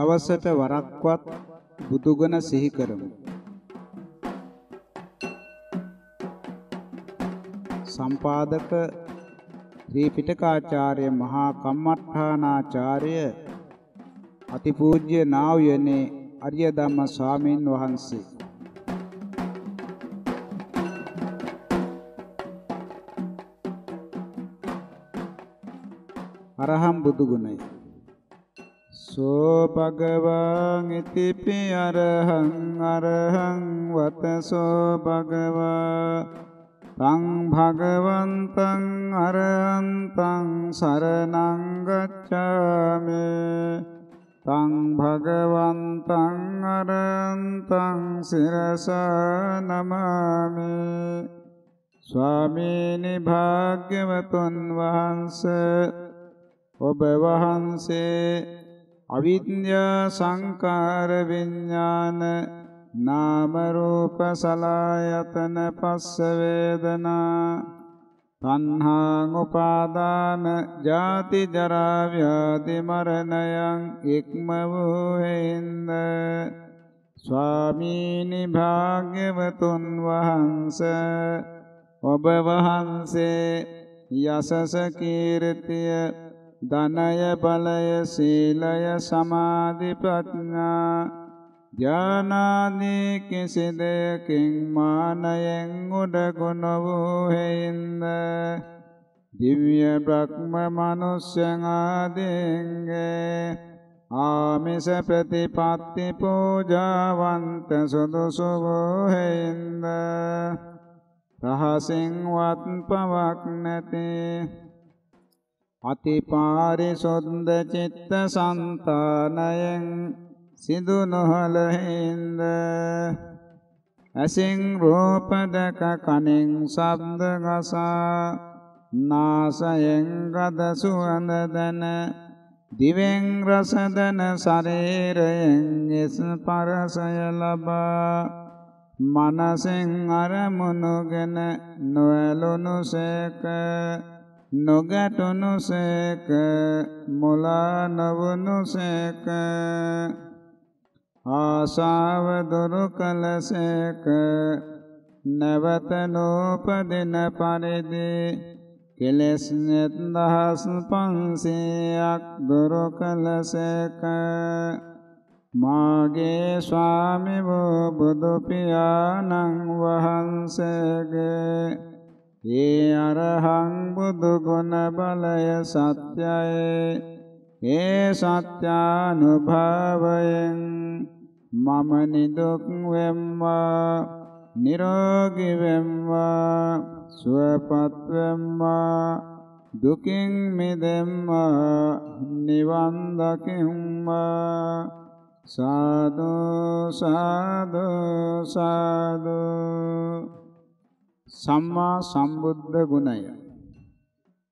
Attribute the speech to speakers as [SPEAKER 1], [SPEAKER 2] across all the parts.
[SPEAKER 1] දවසට වරක්වත් බුදුගුණ සිහි කරමු. සම්පාදක ත්‍රිපිටකාචාර්ය මහා කම්මඨානාචාර්ය අතිපූජ්‍ය නා වූ යනේ අරිය ධම්ම ස්වාමීන් වහන්සේ අරහම් බුදු ගුණයි සෝ භගවං ඉතිපි අරහං අරහං වතසෝ භගවා තං භගවන්තං අරහන්තං සරණං ගච්ඡාමි. තං භගවන්තං අරහන්තං සිරසා නමාමි. ස්වාමීනි භාග්‍යවතුන් වහන්සේ ඔබ වහන්සේ අවිද්‍යා සංකාර විඥාන නාම රූප සලආයතන පස්ස වේදනා තණ්හා උපාදාන ජාති ජරා ව්‍යාධි මරණයන් ඉක්ම වූ හේඳ ස්වාමීනි භාග්‍යවතුන් වහන්සේ ඔබ වහන්සේ යසස කීර්තිය ධනය බලය සීලය සමාධි ප්‍රඥා ඥානාදී කිසි දෙයකින් මානයෙන් උඩගුණ වූ හේින්ද දිව්‍ය බ්‍රහ්ම මනුෂ්‍යං ආදීන්ගේ ආමිස ප්‍රතිපත්ති පූජාවන්ත සුදුසු වූ හේින්ද රහසින් වත් පවක් නැති අතිපාරිසොද්ද චිත්ත සන්තානයෙන් සිදු නොහල හින්ද ඇසින් රූප දැක කනින් ශබ්ද ගසා නාසයෙන් ගද සුවඳ දැන දිවෙන් රස දැන ශරීරයෙන් ස්පර්ශය ලබා මනසෙන් අරමුණුගෙන නොඇලුණු සේක. නොගැටුනුසේක මුලා නවනුසේක ආසාව දුරු කලසේක නැවත නූපදින පරිදි කෙලෙස් නෙත් දහස් පන්සියක් දුරු කලසේක මාගේ ස්වාමි වූ බුදු පියාණන් වහන්සේගේ ඒ අරහං බුදු ගුණ බලය සත්‍යයි. ඒ සත්‍යානුභවයෙන් මම නිදුක් වෙම්වා නිරෝගී වෙම්වා සුවපත් වෙම්වා දුකින් මිදෙම්වා නිවන් දකිම්වා සාදු සාදු සාදු. සම්මා සම්බුද්ධ ගුණය.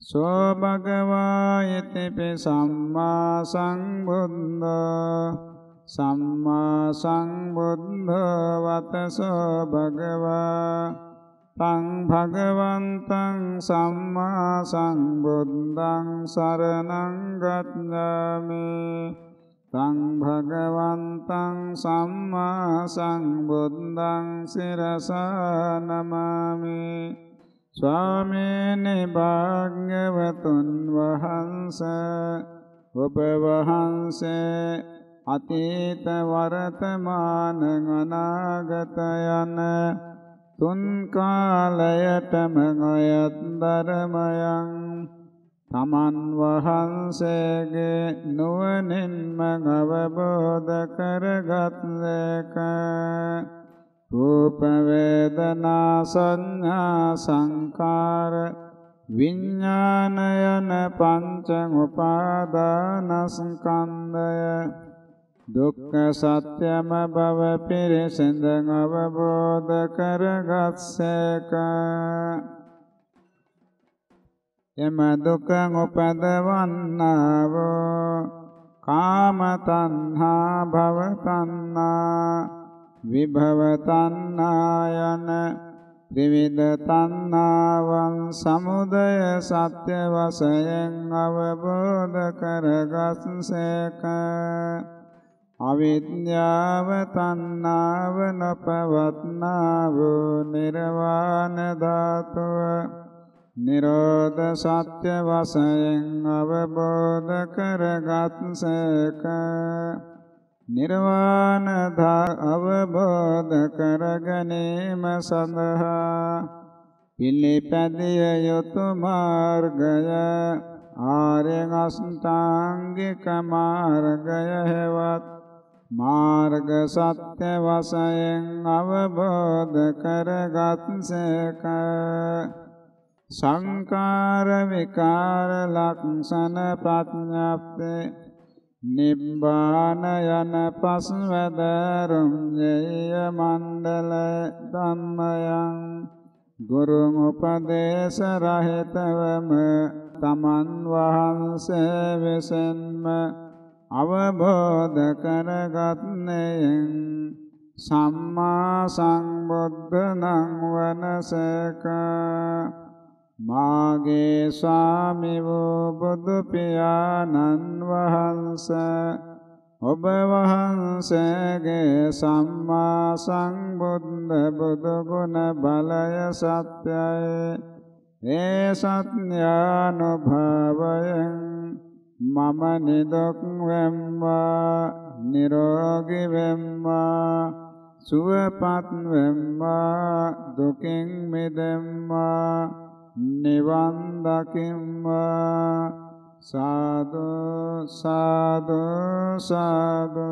[SPEAKER 1] සෝ භගවා යතේපේ සම්මා සංබුද්ධ සම්මා සංබුද්ධ වතසෝ භගවා. තං භගවන්තං සම්මා සංබුද්ධං සරණං ගච්ඡාමි. තං භගවන්තං සම්මා සංබුද්ධං සිරසා නමාමි ස්වාමීනි භාග්‍යවතුන් වහන්ස ඔබ වහන්සේ අතීත වර්තමාන අනාගත යන තුන් කාලයටම නොයත් ධර්මයන් තමන් වහන්සේගේ නුවණින්ම අවබෝධ කරගත්ලක රූප වේදනා සංඥා සංකාර විඥාන යන පංච උපාදානස්කන්ධය දුක්ඛ සත්‍යම බව පිරිසිඳ අවබෝධ කරගත්සේක එම දුක උපදවන්නා වූ කාම තණ්හා භව තණ්හා විභව තණ්හා යන ත්‍රිවිධ තණ්හාවන් සමුදය සත්‍ය වශයෙන් අවබෝධ කරගත්සේක අවිද්‍යාව තණ්හාව නොපවත්නා වූ නිර්වාණ ධාතුව නිරෝධ සත්‍ය වශයෙන් අවබෝධ කරගත්සේක නිර්වාණ අවබෝධ කර ගැනීම සඳහා පිළිපැදිය යුතු මාර්ගය ආර්ය අෂ්ටාංගික මාර්ගය හෙවත් මාර්ග සත්‍ය වශයෙන් අවබෝධ කරගත්සේක සංකාර විකාර ලක්ෂණ ප්‍රඥාප්තේ. නිබ්බාන යන පස්වදරුම් ජය මණ්ඩල ධම්මයන්. ගුරු උපදේශ රහිතවම තමන් වහන්සේ විසින්ම අවබෝධ කරගත්නෙයෙන් සම්මා සම්බුද්ධ නම් වනසක. මාගේ ස්වාමි වූ බුදු පියාණන් වහන්සේ ඔබ වහන්සේගේ සම්මා සම්බුද්ධ බුදු ගුණ බලය සත්‍යයි. ඒ සත්‍යානුභවයෙන් මම නිදුක් වෙම්වා නිරෝගී වෙම්වා සුවපත් වෙම්වා දුකින් මිදෙම්වා. නිවන් දකිම්වා සාදු සාදු සාදු.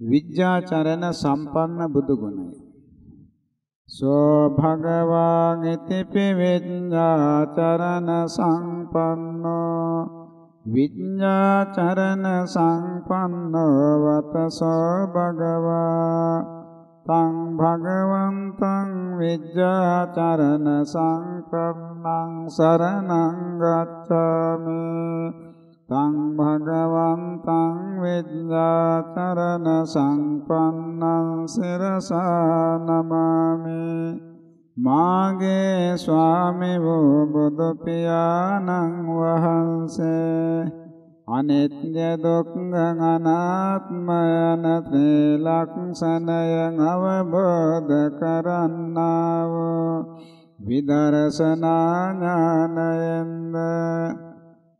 [SPEAKER 1] විද්‍යාචරණ සම්පන්න බුදු ගුණයි සෝ භගවාන් ඉතිපි විඤ්ඤාචරණ සංපන්නෝ විඤ්ඤාචරණ සංපන්නෝ වතසෝ භගවා. තං භගවන්තං විඤ්ඤාචරණ සංකම්මං සරණං ගච්ඡාමි තං භගවන්තං විද්‍යාචරණ සංපන්නං සිරසා නමාමි මාගේ ස්වාමි වූ බුදු පියාණන් වහන්සේ අනිත්‍ය දුක්ඛ අනාත්ම යන ත්‍රිලක්ෂණයන් අවබෝධ කරන්නා වූ විදර්ශනා ඥානයෙන්ද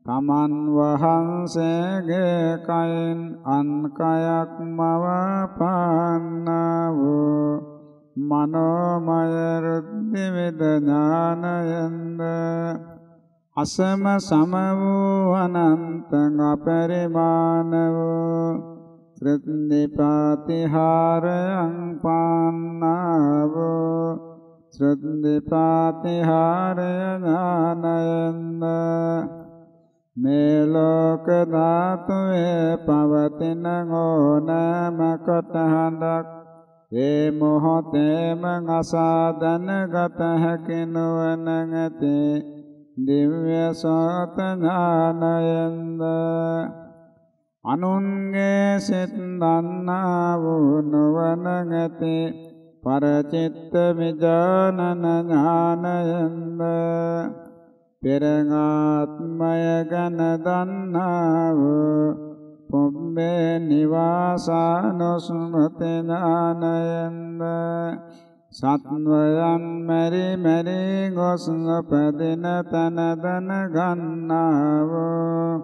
[SPEAKER 1] තමන් වහන්සේගේ කයින් අන් කයක් මව පාන්නා වූ මනෝමය රුද්ධි විඥානයෙන්ද අසම සම වූ අනන්ත අපරිමාණ වූ ත්‍රිත්‍නිපාතිහාරයන් පාන්නා වූ ත්‍රිත්‍නිපාතිහාරය ඥානයෙන්ද මේ ලෝක ධාතුවේ පවතින ඕනෑම කොටහඬක් ඒ මොහොතේම අසාදන ගත හැකි නොවන ඇති දිව්‍ය සෝත ඥානයෙන්ද අනුන්ගේ සිත් දන්නා වූ නොවන ඇති පරචිත්ත විජානන ඥානයෙන්ද පෙරගාත්මය ගැන දන්නා වූ පුම්බේ නිවාසානුස්මෘති ඥානයෙන්ද සත්වයන් මෙරි මෙරි ගොස් නොපදින තන දන ගන්නා වූ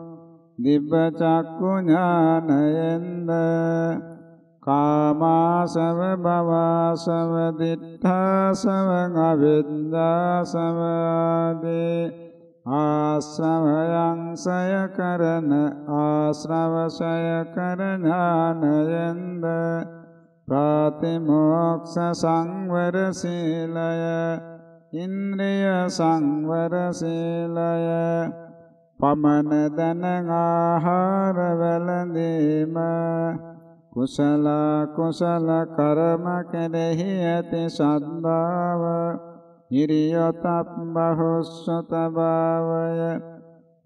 [SPEAKER 1] දිබ්බ චක්කු ඥානයෙන්ද කාමාසව භවාසව දිඨාසව අවිද්දාසව ආදී ආශ්‍රවයන් සය කරන ආශ්‍රවසය කරඥානයෙන්ද ප්‍රාතිමෝක්ෂ සංවර සීලය ඉන්ද්‍රිය සංවර සීලය. පමන දන ආහාර වැළඳීම කුසල කුසල කර්ම කෙරෙහි ඇති සද්ධාව හිරියතබ්බහොස්සත භාවය.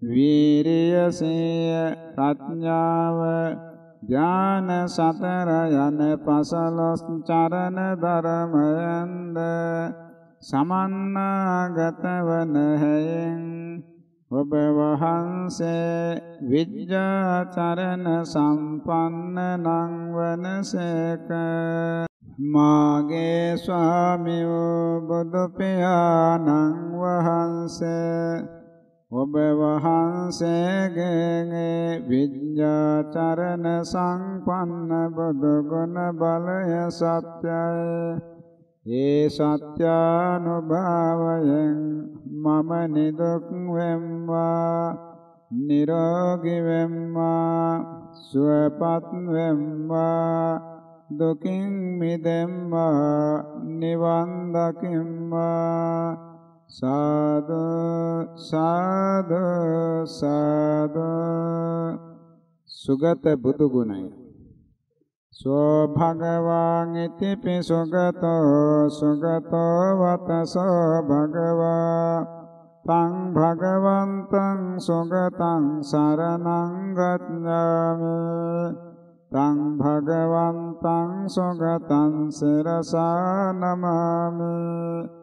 [SPEAKER 1] වීරියසේය ප්‍රඥාව ඥාන සතර යන පසලොස් චරණ ධර්මයන්ද සමන්නාගත වන හැයෙන් ඔබ වහන්සේ විද්‍යාචරණ සම්පන්න නං වනසේක මාගේ ස්වාමියෝ බුදු පියාණන් වහන්සේ ඔබ වහන්සේගේ විද්‍යාචරණ සංපන්න බුදු ගුණ බලය සත්‍යයි. ඒ සත්‍යානුභාවයෙන් මම නිදුක් වෙම්වා නිරෝගී වෙම්වා සුවපත් වෙම්වා දුකින් මිදෙම්වා නිවන් දකිම්වා. සාදු සාදු සාදු. සුගත බුදු ගුණය. සෝ භගවාන් ඉතිපි සුගතෝ සුගතෝ වතසෝ භගවා. තං භගවන්තං සුගතං සරණං ගච්ඡාමි. තං භගවන්තං සුගතං සිරසා නමාමි.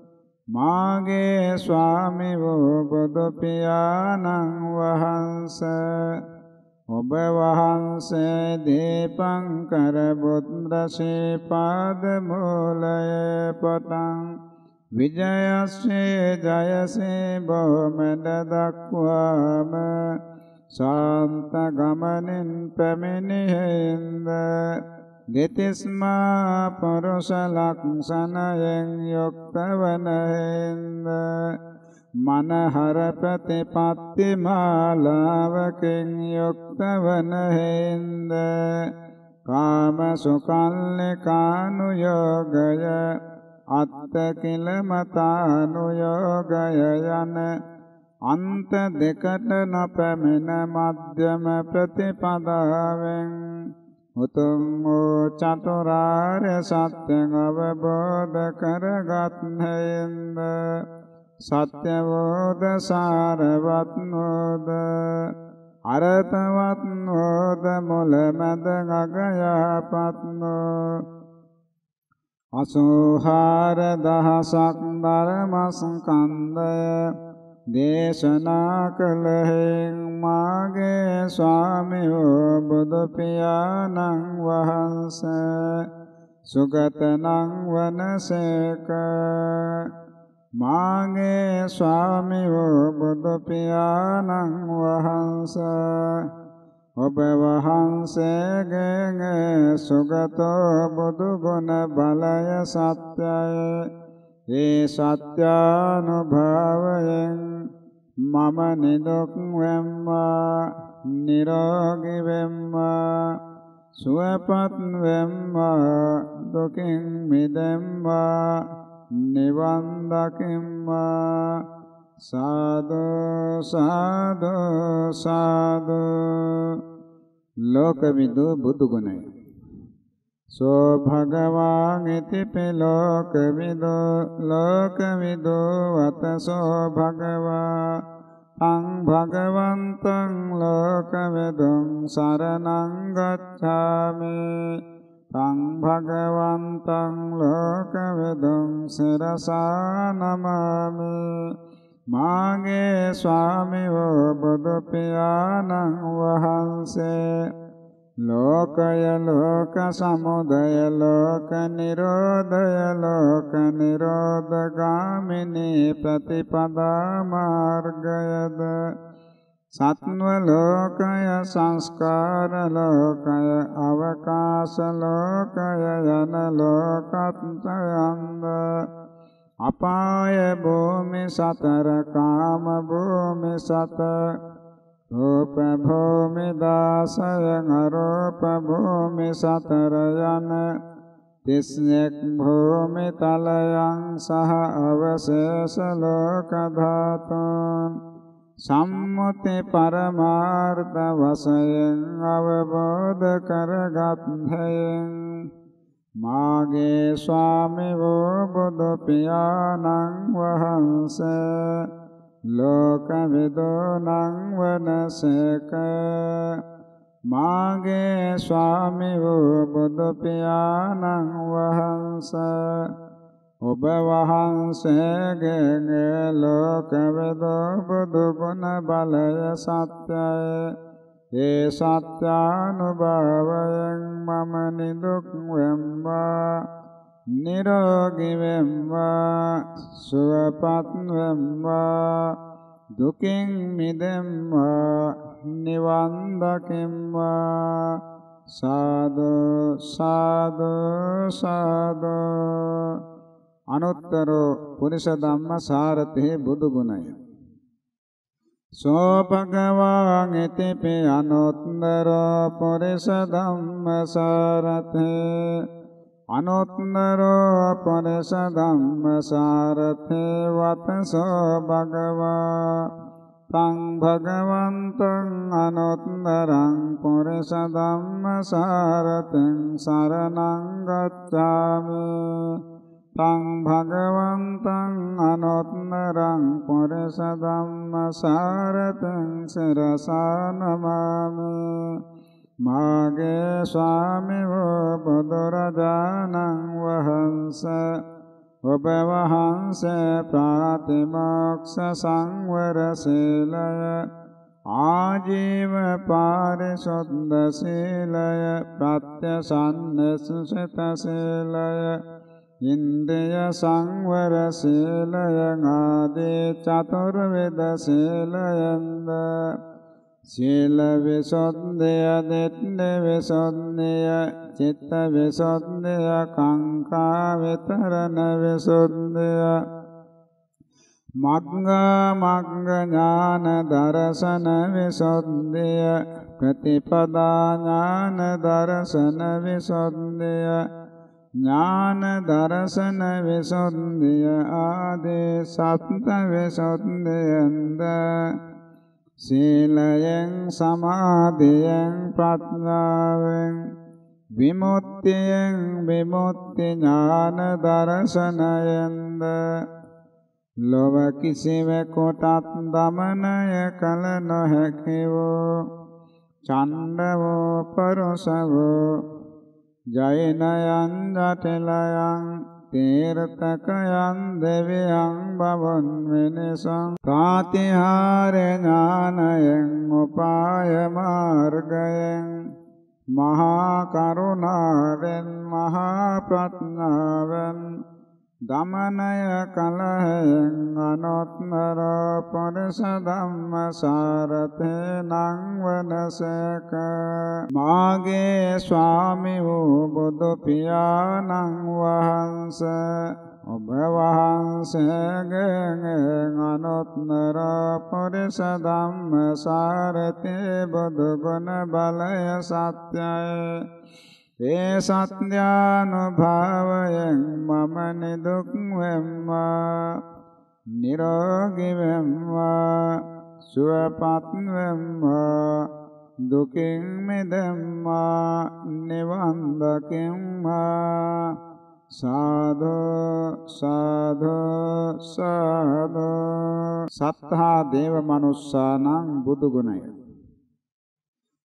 [SPEAKER 1] මාගේ ස්වාමි වූ බුදු පියාණන් වහන්සේ ඔබ වහන්සේ දීපංකර බුද්ධ ශ්‍රීපාද මූලයේ පතං. විජයස්සේ ජයසේ බොමෙද දක්වාම ශාන්ත ගමනින් පැමිණිහෙන්ද. දෙතිස්මා පුරුෂ ලක්ෂණයෙන් යුක්ත වනහෙන්ද මනහර ප්‍රතිපත්ති මාලාවකින් යුක්ත වනහෙන්ද කාම සුකල්ලිකානුයෝගය අත්ත කිලමතානුයෝගය යන අන්ත දෙකට නොපැමිණ මධ්‍යම ප්‍රතිපදාවෙන් උතුම් වූ චතුරාර්ය සත්‍යං අවබෝධ කරගත් හේඳ සත්‍ය වූද සාරවත් වූද අරතවත් වූද මුල මැද අග යහපත් වූ අසෝහාර දහසක් ධර්මස්කන්ධය දේශනා කළහෙන් මාගේ ස්වාමියෝ බුදු පියාණන් වහන්සේ. සුගතනං වනසේක. මාගේ ස්වාමියෝ බුදු පියාණන් වහන්සේ. ඔබ වහන්සේගේ සුගතෝ බුදු ගුණ බලය සත්‍යයි. ඒ සත්‍යානුභාවයෙන් මම නිදුක් වෙම්මා නිරෝගී වෙම්මා සුවපත් වෙම්මා දුකින් මිදෙම්මා නිවන් දකිම්මා. සාදු සාදු සාදු. ලෝකවිදු බුදු ගුණය සෝ භගවාන් ඉතිපි ලෝකවිදෝ ලෝකවිදෝ වතසෝ භගවා. අං භගවන්තං ලෝකවිදුං සරණං ගච්ඡාමි. තං භගවන්තං ලෝකවිදුං සිරසා නමාමි. මාගේ ස්වාමිවෝ බුදු පියාණන් වහන්සේ. ලෝකය ලෝක සමුදය ලෝක නිරෝධය ලෝක නිරෝධගාමිනී ප්‍රතිපදා මාර්ගයද සත්ව ලෝකය සංස්කාර ලෝකය අවකාශ ලෝකය යන ලෝකත්‍රයන්ද අපාය භූමි සතර කාම භූමි සතර රූප භූමි දාසයන් අරූප භූමි සතර යන තිස්නෙක් භූමි තලයන් සහ අවශේෂ ලෝක ධාතුන්. සම්මුති පරමාර්ථ වශයෙන් අවබෝධ කරගත් හේන් මාගේ ස්වාමි වූ බුදු පියාණන් වහන්සේ ලෝකවිදෝනං වනසක. මාගේ ස්වාමි වූ බුදු පියාණන් වහන්සේ ඔබ වහන්සේගෙන් ලෝකවේද බුදු ගුණ බලය සත්‍යය. ඒ සත්‍යානුභවයෙන් මම නිදුක් වෙම්වා නිරෝගී වෙම්වා සුවපත් වෙම්වා දුකින් මිදෙම්වා නිවන් දකිම්වා සාදු සාදු සාදු අනුත්තර පුරිස ධම්ම සාරතේ බුදු ගුණය සෝ භගවාන් ඉතිපි අනුත්තර පුරිස ධම්ම සාරතේ අනුත්තර පුරිස ධම්ම සාරතේ වතසෝ භගවා තං භගවන්තං අනුත්තරං පුරිස ධම්මසාරතං සරණං ගච්ඡාමි තං භගවන්තං අනුත්තරං පුරිස ධම්මසාරතං සිරසානමාමි මාගේ ස්වාමිවෝ බුදුරජාණන් වහන්සේ ඔබ වහන්සේ ප්‍රාතිමොක්ෂ සංවර සීලය ආජීව පාරිශුද්ධ සීලය ප්‍රත්‍යසන්නසුසිත සීලය ඉන්ද්‍රිය සංවර සීලය ආදී චතුර්විද සීලයෙන්ද සීල විසුද්ධිය දෙත්න විසුද්ධිය චිත්ත විසුද්ධිය කාංකා විතරණ විසුද්ධිය මග්ග මග්ග ඥාන දර්ශන විසුද්ධිය ප්‍රතිපදා ඥාන දර්ශන විසුද්ධිය ඥාන දර්ශන විසුද්ධිය ආදී සත්ත විසුද්ධියෙන්ද සීලයෙන් සමාධියෙන් ප්‍රඥාවෙන් විමුක්තියෙන් විමුක්ති ඥාන දර්ශනයෙන්ද ලොව කිසිවෙකුටත් දමනය කල නොහැකි වූ චණ්ඩ වූ පරුස වූ ජෛනයන් ජටිලයන් තීර්ථකයන් දෙවියන් බවන් වෙනසං ප්‍රාතිහාර ඥානයෙන් උපාය මාර්ගයෙන් මහා කරුණාවෙන් මහා ප්‍රඥාවෙන් දමනය කලහෙන් අනොත්නර පරස ධම්ම සාරතේ නං වනසක. මාගේ ස්වාමි වූ බුදු පියාණන් වහන්සේ ඔබ වහන්සේගෙන් අනුත්තර පුරිස ධම්ම සාරතේ බුදු ගුණ බලය සත්‍යයි. ඒ සත්‍යානුභාවයෙන් මම නිදුක් වෙම්මා නිරෝගී වෙම්මා සුවපත් වෙම්මා දුකින් මිදෙම්මා නිවන් දකිම්මා සාදු සාදු සාදු. සත්තා දේව මනුස්සානං බුදු ගුණය.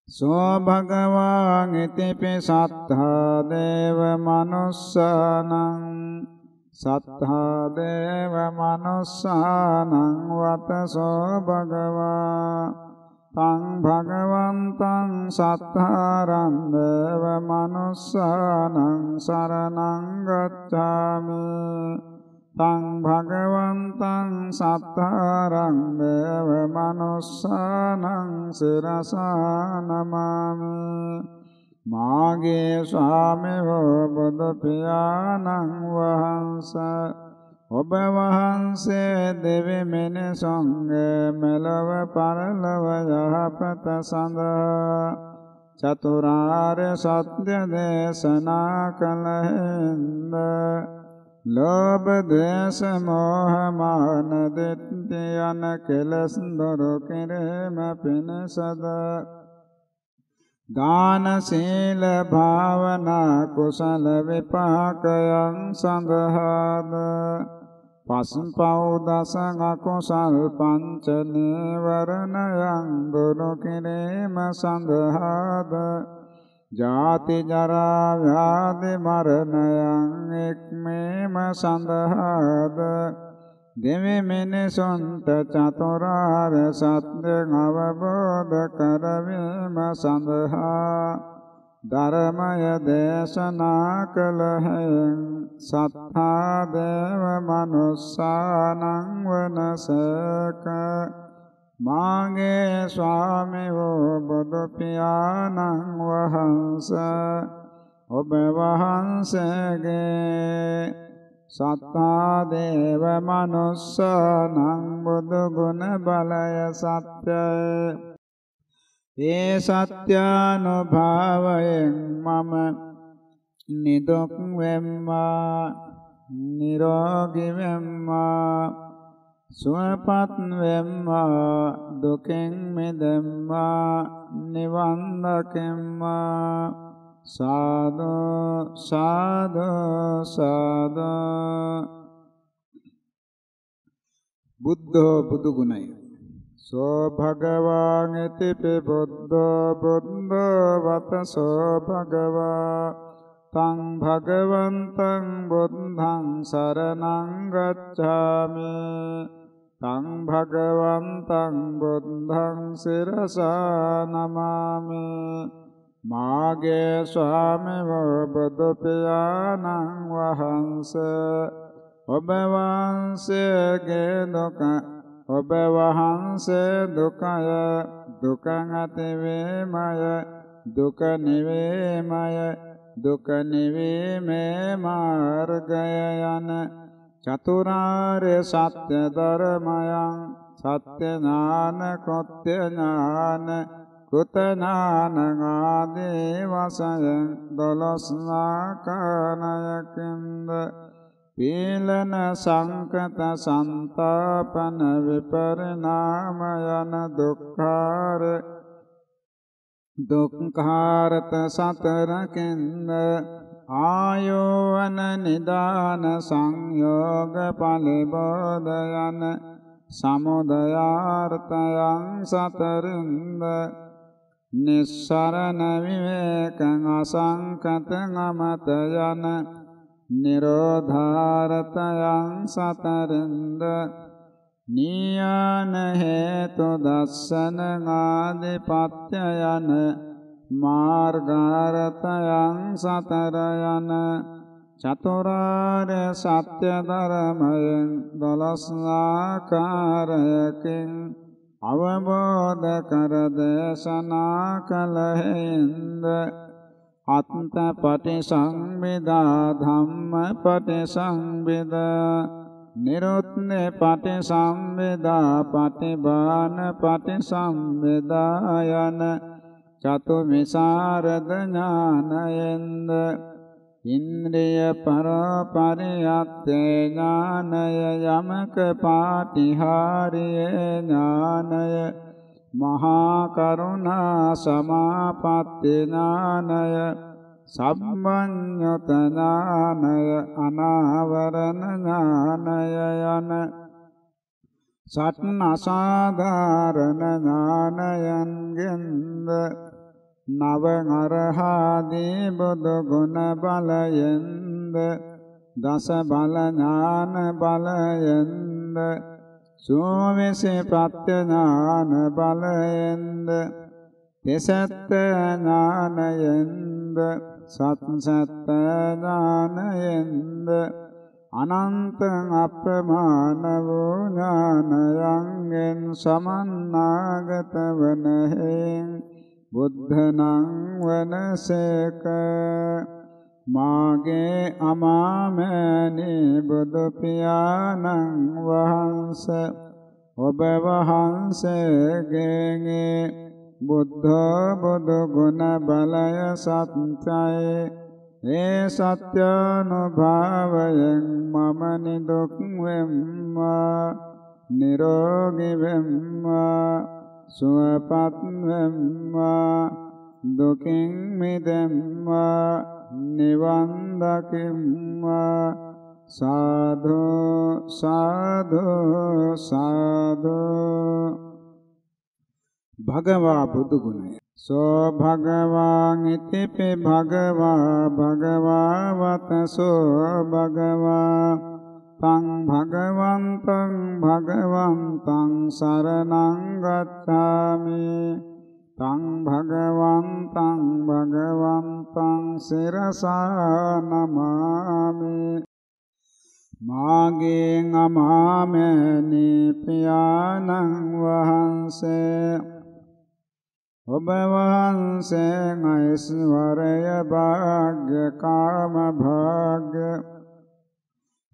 [SPEAKER 1] සෝ භගවාන් ඉතිපි සත්තා දේව මනුස්සානං සත්තා දේව මනුස්සානං වතසෝ භගවා තං භගවන්තං සත්තාරන්දව මනුස්සානං සරණං ගච්ඡාමි තං භගවන්තං සත්තාරන්දව මනුස්සානං සිරසානමාමි. මාගේ ස්වාමීවෝ බුදු පියාණන් වහන්සේ ඔබ වහන්සේ දෙවි මිනිසුන්ගේ මෙලව පරලව යහපත සඳහා චතුරාර්ය සත්‍ය දේශනා කළෙන්ද ලෝභ දේශ මොහ මාන දිට්ඨි යන කෙලස් දොරු කෙරෙම පිණසද? දාන සීල භාවනා කුසල විපාකයන් සඳහාද? පස්පව් දසං අකුසල් පංච නීවරණයන් දුරු කිරීම සඳහාද? ජාති ජරා ව්‍යාධි මරණයන් එක්මේම සඳහාද? දෙවි මිනිසුන්ට චතුරාර්ය සත්‍ය අවබෝධ කරවීම සඳහා ධර්මය දේශනා කළහෙන් සත්තා දේව මනුස්සානං වනසක. මාගේ ස්වාමි වූ බුදු පියාණන් වහන්ස ඔබ වහන්සේගේ සත්තා දේව මනුස්සානං බුදු ගුණ බලය සත්‍යයි. ඒ සත්‍යානුභාවයෙන් මම නිදුක් වෙම්මා නිරෝගී වෙම්මා. සුවපත් වෙම්මා දුකෙන් මිදෙම්මා නිවන් දකිම්මා සාදු සාදු සාදු. බුද්ධෝ බුදු ගුණය. සෝ භගවාන් ඉතිපි බුද්ධෝ බුද්ධෝ වත සෝ භගවා. තං භගවන්තං බුද්ධං සරණං ගච්ඡාමි. තං භගවන්තං බුද්ධං සිරසා නමාමි. මාගේ ස්වාමී බුදු පියාණන් වහන්සේ. ඔබ වහන්සේගේ දුක ඔබ වහන්සේ දුකය දුක නැතිවීමය දුක නිවීමය දුක නිවීමේ මාර්ගය යන චතුරාර්ය සත්‍ය ධර්මයන් සත්‍ය ඥාන කෘත්‍ය ඥාන කෘත ඥාන ආදී වශයෙන් දොළොස් ආකාරයකින්ද පීලන සංකත සන්තාපන විපරිණාම යන දුක්ඛාර දුක්ඛාරත සතරකින්ද ආයෝවන නිදාන සංයෝග පලිබෝධ යන සමුදයාර්ථයන් සතරින්ද නිස්සරණ විවේකං අසංකත අමත යන නිරෝධාරතයන් සතරන්ද නීයාන හේතු දස්සන ආදිපත්‍ය යන මාර්ගාරතයන් සතර යන චතුරාර්ය සත්‍ය ධර්මයෙන් දොළොස් ආකාරයකින් අවබෝධ කර දේශනා කලහෙන්ද අත්ත පටිසංවිදා ධම්ම පටිසංවිදා නිරුත්නේ පටිසංවිදා පටිබාන පටිසංවිදා යන චතු විසරද ඥානයෙන්ද ඉන්ද්‍රිය පරපරියත්තේ ඥානය යමක පාටිහාරියේ ඥානය මහා කරුණා සමාපatti ඥානය සම්මඤ්ඤත ඥානය අනාවරණ ඥානය යන සත් අසාධාරණ ඥානයන්ගෙන්ද නව අරහාදී බුදු ගුණ බලයෙන්ද දස බල ඥාන බලයෙන්ද සෝවිසේ ප්‍රත්‍යඥාන බලයෙන්ද තෙසත්ත ඥානයෙන්ද සත්සත්ත ඥානයෙන්ද අනන්ත අප්‍රමාණ වූ ඥානයන්ගෙන් සමන්නාගත වන හේන් බුද්ධනං වනසේක. මාගේ අමාමෑණී බුදු පියාණන් වහන්ස ඔබ වහන්සේගෙන්. බුද්ධ බුදු ගුණ බලය සත්‍යයි. ඒ සත්‍යානුභාවයෙන් මම නිදුක් වෙම්මා නිරෝගී වෙම්මා. සුවපත් වෙම්මා දුකින් මිදෙම්මා නිවන් දකිම්මා සාධු සාධු සාධු. භගවා බුදු ගුණය සෝ භගවාං ඉතිපි භගවා භගවා වතසෝ භගවා. තං භගවන්තං භගවන්තං සරණං ගච්ඡාමි තං භගවන්තං භගවන්තං සිරසා නමාමි මාගේ අමාමෙනි පියාණන් වහන්සේ ඔබ වහන්සේ ඓශ්වරය භාග්‍ය කාම භාග්‍ය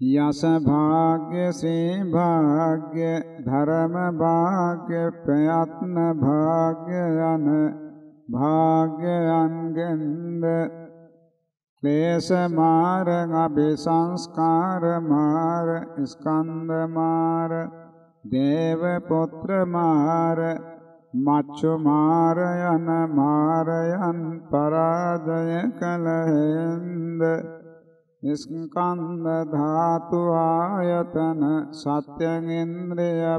[SPEAKER 1] යස භාග්‍ය ශ්‍රී භාග්‍ය ධර්ම භාග්‍ය ප්‍රයත්න භාග්‍ය යන භාග්‍යයන්ගෙන්ද ක්ලේශ මාර අபிසංස්කාර මාර ස්කන්ධ මාර දේව පුත්‍ර මාර මච්චු මාරයන මාරයන් පරාජය කලහෙන්ද ස්කන්ධ ධාතු ආයතන සත්‍යං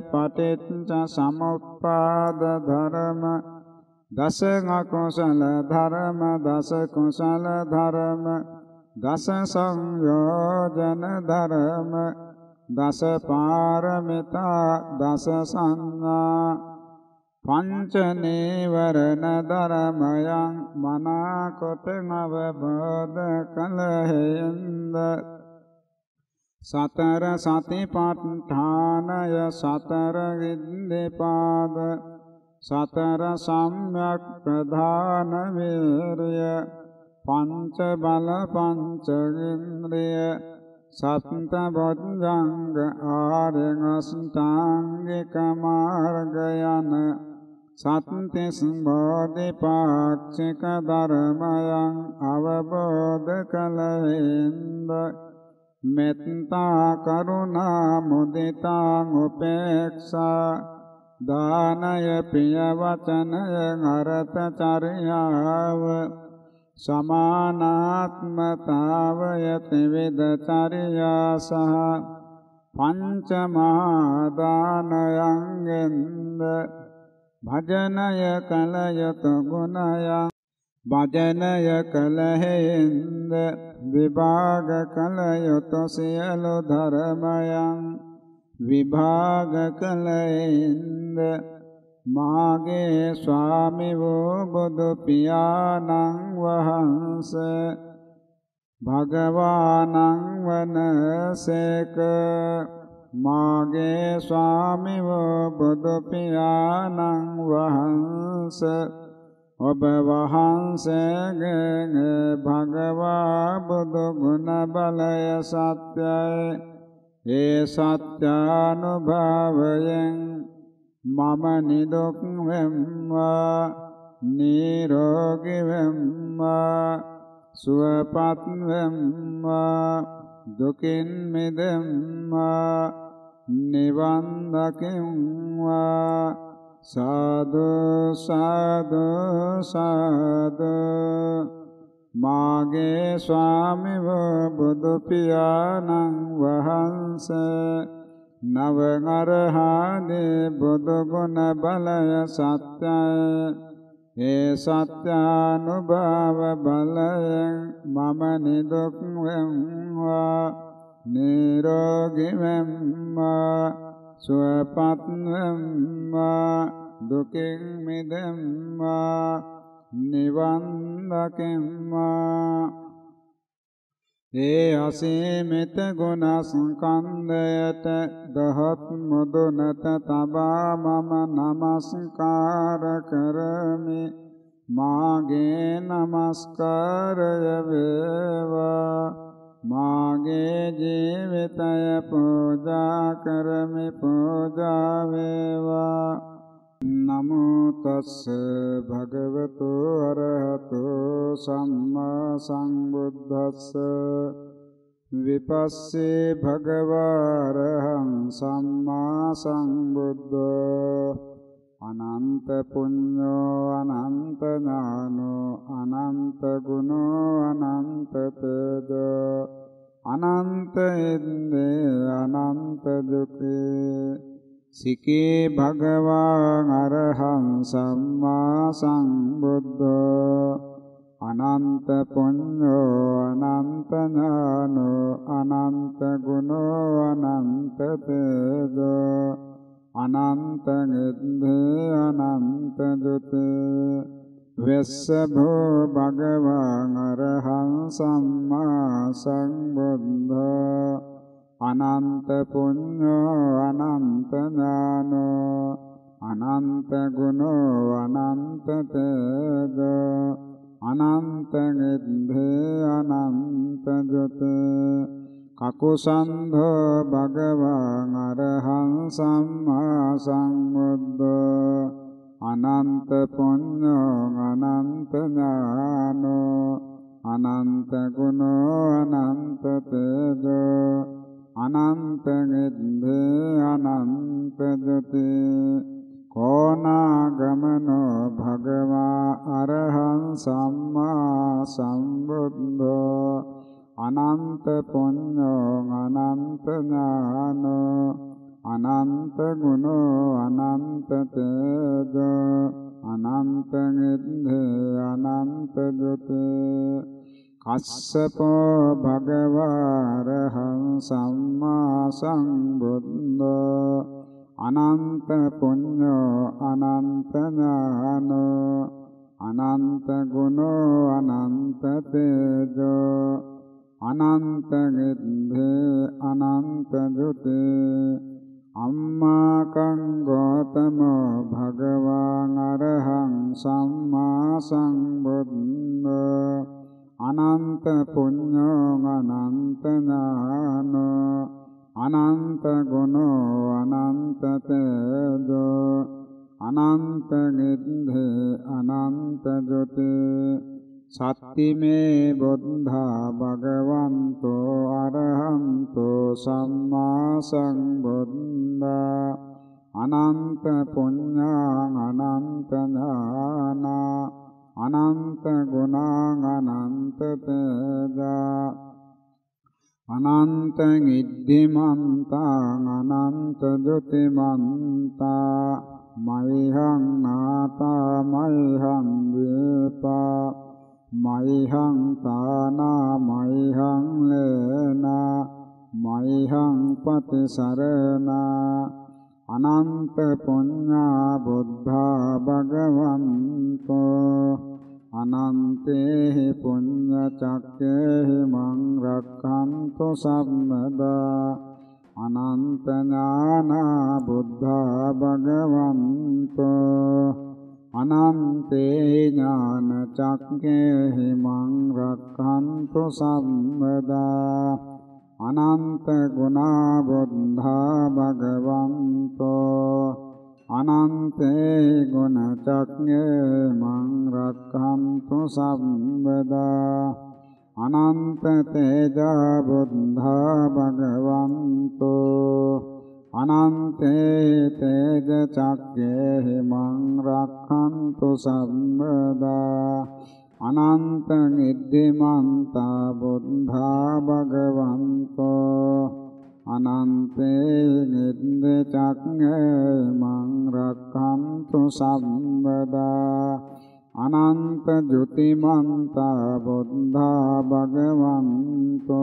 [SPEAKER 1] පටිච්ච සමුප්පාද ධර්ම දස කුසල ධර්ම දස කුසල ධර්ම දස සංයෝජන ධර්ම දස පාරමිතා දස සංඥා පංච නීවරණ ධර්මයන් මනාකොට අවබෝධ කලහෙන්ද සතර සතිපට්ඨානය සතර ඉන්දිපාද සතර සම්‍යක් ප්‍රධාන වීර්ය පංච බල පංච ඉන්ද්‍රිය සත්ත බොද්ධංග ආර්යං අෂ්ටාංගික මාර්ග යන සත්තිස් බෝධිපාක්ෂික ධර්මයන් අවබෝධ කලෙන්ද මෙත්තා කරුණා මුදිතා උපේක්ෂා දානය ප්‍රිය වචනය අරත චර්යාව සමානාත්මතාවය ත්‍රිවිධ චර්යා සහ පංචමා දානයන්ගෙන්ද භජනය කල යුතු ගුණයන් භජනය කල හේන්ද විභාග කල යුතු සියලු ධර්මයන් විභාග කලෙන්ද මාගේ ස්වාමි වූ බුදු පියාණන් වහන්සේ භගවානං වනසේක. මාගේ ස්වාමිව බුදු පියාණන් වහන්ස ඔබ වහන්සේගේ භගවා බුදු ගුණ බලය සත්‍යයි. ඒ සත්‍යානුභවයෙන් මම නිදුක් වෙම්වා නිරෝගී වෙම්වා සුවපත් වෙම්වා. දුකින් මිදෙම්වා නිවන් දකින්වා. සාදු සාදු සාදු. මාගේ ස්වාමිව බුදු පියාණන් වහන්සේ නව අරහදී බුදු ගුණ බලය සත්‍යය. ඒ සත්‍යානුභව බලයෙන් මම නිදුක් වෙම්වා නිරෝගී වෙම්මා සුවපත් වෙම්මා දුකින් මිදෙම්මා නිවන් දකිම්මා ඒ අසීමිත ගුණ සංකන්දයට දහත් මුදුනට තබා මම නමස්කාර කරමි. මාගේ නමස්කාරය වේවා. මාගේ ජීවිතය පූජා කරමි පූජා වේවා. නමෝ තස්ස භගවතු අරහතු සම්මා සම්බුද්දස්ස. විපස්සේ භගවාරහං සම්මා සම්බුද්ධෝ අනන්ත පුඤ්ඤෝ අනන්ත ඥානෝ අනන්ත ගුණෝ අනන්ත තේජෝ. අනන්ත ඉන්දේ අනන්ත දුකේ. සිකේ භගවාන් අරහං සම්මා සම්බුද්ධෝ අනන්ත පුඤ්ඤෝ අනන්ත ඥානෝ අනන්ත ගුණෝ අනන්ත තේජෝ අනන්ත නිද්දේ අනන්ත දුතේ වෙස්සභෝ භගවාන් අරහං සම්මා සම්බුද්ධෝ අනන්ත පුඤ්ඤෝ අනන්ත ඥානෝ අනන්ත ගුණෝ අනන්ත තේජෝ අනන්ත නිද්දේ අනන්ත ජොතේ කකුසන්ධෝ භගවාන් අරහං සම්මා සම්බුද්ධෝ අනන්ත පුඤ්ඤෝ අනන්ත ඥානෝ අනන්ත ගුණෝ අනන්ත තේජෝ අනන්ත නිද්දේ අනන්ත ජති කෝනාගමනෝ භගවා අරහං සම්මා සම්බුද්ධෝ අනන්ත පුඤ්ඤෝ අනන්ත ඥානෝ අනන්ත ගුණෝ අනන්ත තේජෝ අනන්ත නිද්දේ අනන්ත ජති කස්සපෝ භගවාරහං සම්මා සම්බුද්ධෝ අනන්ත පුඤ්ඤෝ අනන්ත ඥානෝ අනන්ත ගුණෝ අනන්ත තේජෝ අනන්ත නිද්දේ අනන්ත ජුතේ අම්මා කං ගෝතමෝ භගවාන් අරහං සම්මා සම්බුද්ධෝ අනන්ත පුඤ්ඤෝ අනන්ත ඥානෝ අනන්ත ගුණෝ අනන්ත තේජෝ අනන්ත නිද්දේ අනන්ත ජොතේ සත්තිමේ බුද්ධා භගවන්තෝ අරහන්තෝ සම්මා සම්බුද්ධා අනන්ත පුඤ්ඤා අනන්ත ඥානා අනන්ත ගුණං අනන්ත තේජා අනන්ත ඉද්ධිමන්තං අනන්ත ජොතිමන්තා මයිහං නාතා මයිහං දීපා මයිහං තානා මයිහං ලේනා. මයිහං පතිසරණා. අනන්ත පුඤ්ඤා බුද්ධා භගවන්තෝ. අනන්තේ පුඤ්ඤ චක්කේ මං රක්ඛන්තු සම්මදා. අනන්ත ඥානා බුද්ධා භගවන්තෝ. අනන්තේ ඥාන චක්කේ මං රක්ඛන්තු සම්මදා. අනන්ත ගුණා බුද්ධා භගවන්තෝ අනන්තේ ගුණ චක්ඥේ මං රක්ඛන්තු සම්බදා අනන්ත තේජා බුද්ධා භගවන්තෝ අනන්තේ තේජ චක්ඛේ මං රක්ඛන්තු සම්බදා අනන්ත නිද්දිමන්තා බුද්ධා භගවන්තෝ අනන්තේ නිද්ද චක්ඛේ මං රක්ඛන්තු සම්බදා අනන්ත ජුතිමන්තා බුද්ධා භගවන්තෝ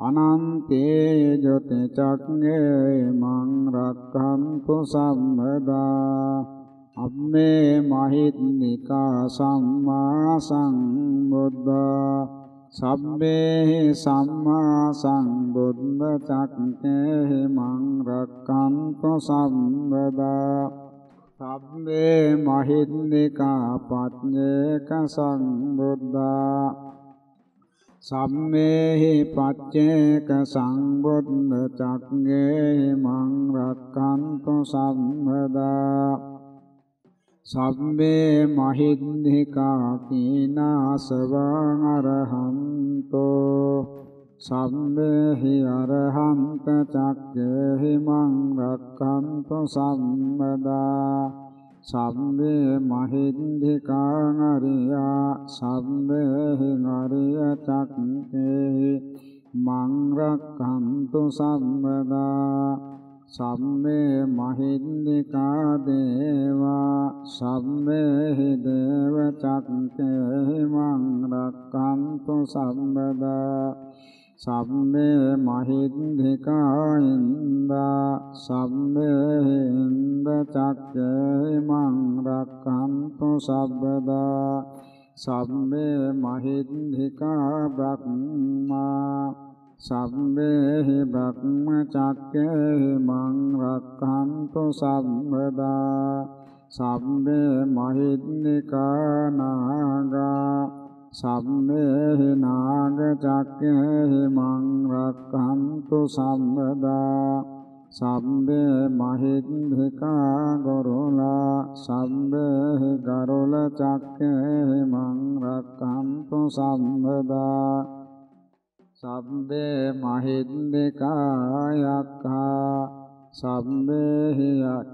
[SPEAKER 1] අනන්තේ ජොති චක්ඛේ මං රක්ඛන්තු සම්බදා අම්මේ මහිත්‍නිකා සම්මා සම්බුද්ධා සබ්බේ සම්මා සම්බුද්ධ චක්කේ මං රක්ඛන්තු සම්බදා සබ්බේ මහිත්‍නිකා පත්‍යේක සම්බුද්ධා සම්මේහි පච්චේක සංබුද්ධ චක්ගේ මං රක්ඛන්තු සම්බදා සබ්බේ මහින්දිකා කීනාසවං අරහන්තෝ සම්මේහි අරහන්ත චක්කේහි මං රක්ඛන්තු සම්මදා සම්මේ මහින්දිකා අරියා සම්මේහි නරිය චක්කේහි මං රක්ඛන්තු සම්මදා සම්මේ මහින්దికා දේවා සම්මේහි දේව චක්කේ මං රක්ඛන්තු සම්බදා සම්මේ මහින්దికා ඉන්දා සම්මේහි ඉන්ද චක්කේ මං රක්ඛන්තු සබ්බදා සම්මේ මහින්దికා බ්‍රහ්මා සබ්බේහි බ්‍රහ්මචක්කේහි මං රක්ඛන්තු සම්මදා සබ්බේ මහිද්නිකානාගා සබ්බේහි නාග චක්කේහි මං රක්ඛන්තු සම්මදා සබ්බේ මහිද්නිකා ගොරලා සබ්බේහි ගරුල චක්කේහි මං රක්ඛන්තු සම්මදා सबे महिदिका सबे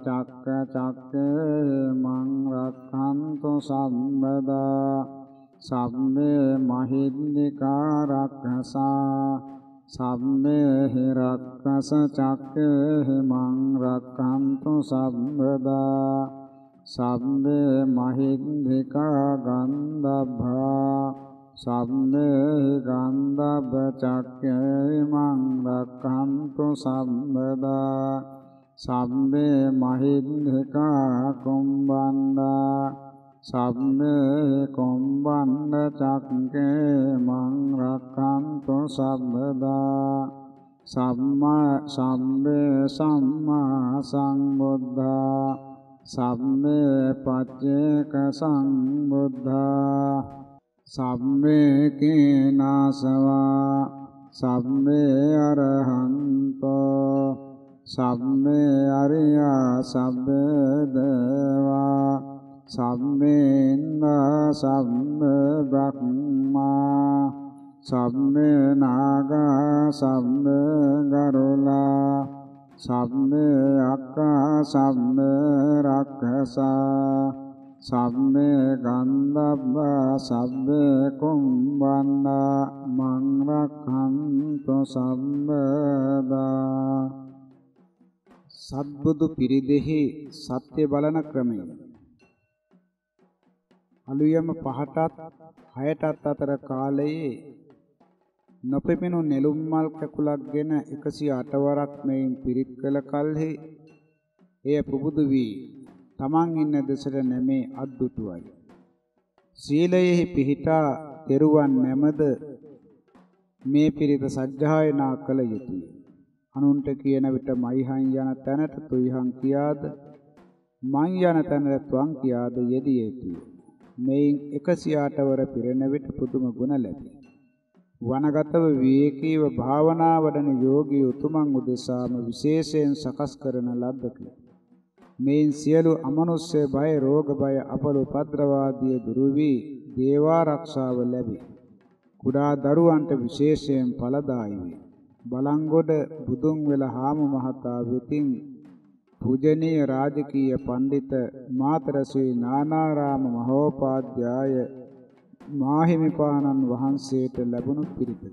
[SPEAKER 1] चक चके मंगरखंत सबदा सबे महिदिका रक्षसा सबे रक्षस चके मंगरखंत सबदा सबे महिदिका गंधभा। සම්මේ ගන්ධබ්බ චක්කේ මං රක්ඛන්තු සම්බදා සම්මේ මහින්దికා කුම්බණ්ඩා සම්මේ කුම්බණ්ඩ චක්කේ මං රක්ඛන්තු සම්බදා සම්මා සම්මේ සම්මා සම්බුද්ධා සම්මේ පච්චේක සම්බුද්ධා සම්මේ කේනාසවා සම්මේ අරහන්තෝ සම්මේ අරියා සබ්බේ දේවා සම්මේ ඉන්දා සම්මේ බ්‍රහ්මා සම්මේ නාගා සම්මේ ගරුලා සම්මේ අක්කා සම්මේ රක්ඛසා සම්මේ ගන්ධබ්බ සබ්බේ කුම්බන්නා මං රක්ඛන්තු සම්බදා
[SPEAKER 2] සත්බුදු පිරිදෙහි සත්‍ය බලන ක්‍රමය. අලුයම පහටත් හයටත් අතර කාලයේ නොපෙපෙනු නෙළුම් මල් කැකුලක්ගෙන 108 වරක් මෙයින් පිරිත් කළ කලෙහි එය පුබුදු වී තමන් ඉන්න දෙසට නැමේ අද්දුටුවයි. සීලයෙහි පිහිටා තෙරුවන් නැමද මේ පිරිත සජ්ජායනා කළ යුතුය. අනුන්ට කියන විට මයිහන් යන තැනට තුයිහන් කියාද මං යන තැනට ත්වං කියාද යෙදිය යුතුය. මෙයින් 108 වර පිරෙන විට පුදුම ගුණ ලැබේ. වනගතව විවේකීව භාවනා වඩන යෝගී උතුමන් උදෙසාම විශේෂයෙන් සකස් කරන ලද්දකි. මේන් සියලු අමනුෂ්‍ය බය රෝග බය අපල උපද්‍රවාදී දුරු වී දේවාරක්ෂාව ලැබේ. කුඩා දරුවන්ට විශේෂයෙන් ඵලදායි වේ. බලංගොඩ බුදුන් වෙල හාමු මහතා වෙතින් පූජනීය රාජකීය පඬිත මාතර ශ්‍රී නානාරාම මහෝපාද්‍යය මාහිමිපාණන් වහන්සේට ලැබුණු පිරිතකි.